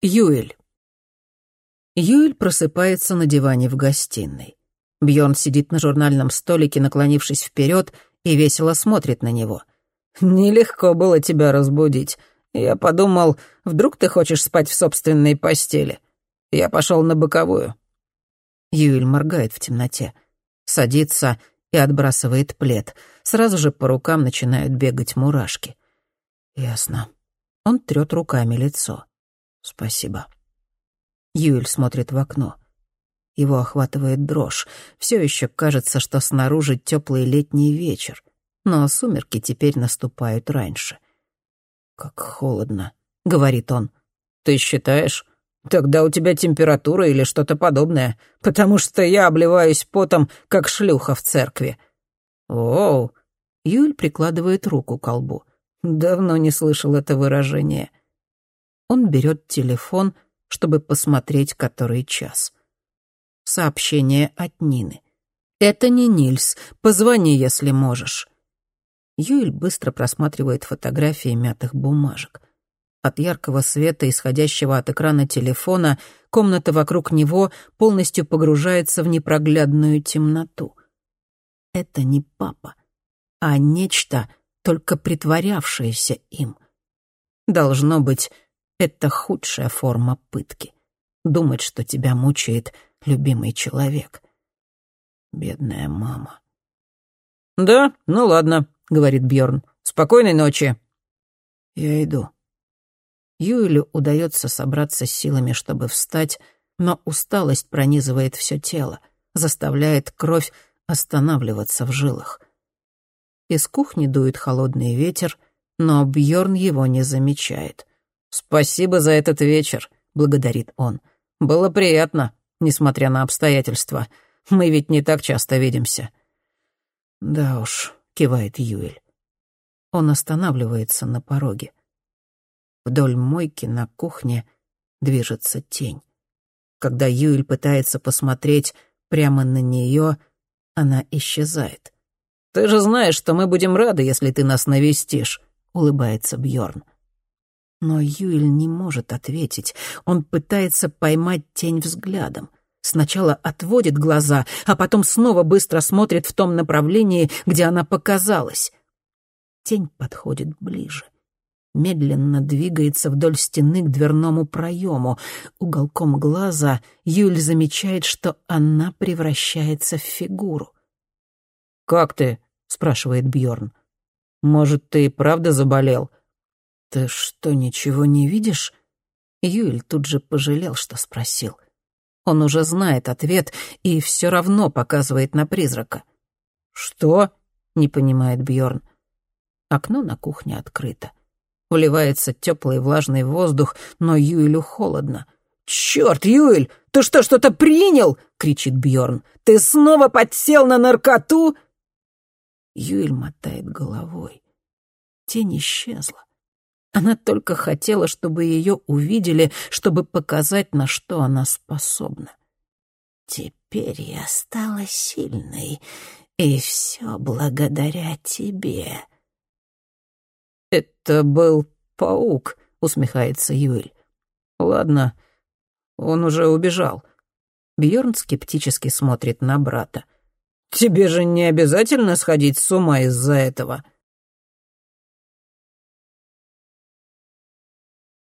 Юэль. Юэль просыпается на диване в гостиной. Бьорн сидит на журнальном столике, наклонившись вперед, и весело смотрит на него. «Нелегко было тебя разбудить. Я подумал, вдруг ты хочешь спать в собственной постели. Я пошел на боковую». Юэль моргает в темноте, садится и отбрасывает плед. Сразу же по рукам начинают бегать мурашки. «Ясно». Он трёт руками лицо. «Спасибо». Юэль смотрит в окно. Его охватывает дрожь. Все еще кажется, что снаружи теплый летний вечер, но сумерки теперь наступают раньше. «Как холодно», — говорит он. «Ты считаешь? Тогда у тебя температура или что-то подобное, потому что я обливаюсь потом, как шлюха в церкви». «Оу!» — Юль прикладывает руку к колбу. «Давно не слышал это выражение». Он берет телефон, чтобы посмотреть, который час. Сообщение от Нины. «Это не Нильс. Позвони, если можешь». Юэль быстро просматривает фотографии мятых бумажек. От яркого света, исходящего от экрана телефона, комната вокруг него полностью погружается в непроглядную темноту. Это не папа, а нечто, только притворявшееся им. Должно быть, это худшая форма пытки. Думать, что тебя мучает любимый человек. Бедная мама. «Да, ну ладно», — говорит Бьорн. «Спокойной ночи». «Я иду». Юэлю удается собраться с силами, чтобы встать, но усталость пронизывает все тело, заставляет кровь останавливаться в жилах. Из кухни дует холодный ветер, но Бьорн его не замечает. «Спасибо за этот вечер», — благодарит он. «Было приятно, несмотря на обстоятельства. Мы ведь не так часто видимся». «Да уж», — кивает Юэль. Он останавливается на пороге. Вдоль мойки на кухне движется тень. Когда Юэль пытается посмотреть прямо на нее, она исчезает. «Ты же знаешь, что мы будем рады, если ты нас навестишь», — улыбается Бьорн. Но Юэль не может ответить. Он пытается поймать тень взглядом. Сначала отводит глаза, а потом снова быстро смотрит в том направлении, где она показалась. Тень подходит ближе. Медленно двигается вдоль стены к дверному проему. Уголком глаза Юль замечает, что она превращается в фигуру. «Как ты?» — спрашивает Бьорн. «Может, ты и правда заболел?» «Ты что, ничего не видишь?» Юэль тут же пожалел, что спросил. Он уже знает ответ и все равно показывает на призрака. «Что?» — не понимает Бьорн. Окно на кухне открыто. Уливается теплый влажный воздух, но Юэлю холодно. «Черт, Юэль, ты что, что-то принял?» — кричит Бьорн. «Ты снова подсел на наркоту?» Юэль мотает головой. Тень исчезла. Она только хотела, чтобы ее увидели, чтобы показать, на что она способна. «Теперь я стала сильной, и все благодаря тебе». «Это был паук», — усмехается Юэль. «Ладно, он уже убежал». Бьорн скептически смотрит на брата. «Тебе же не обязательно сходить с ума из-за этого».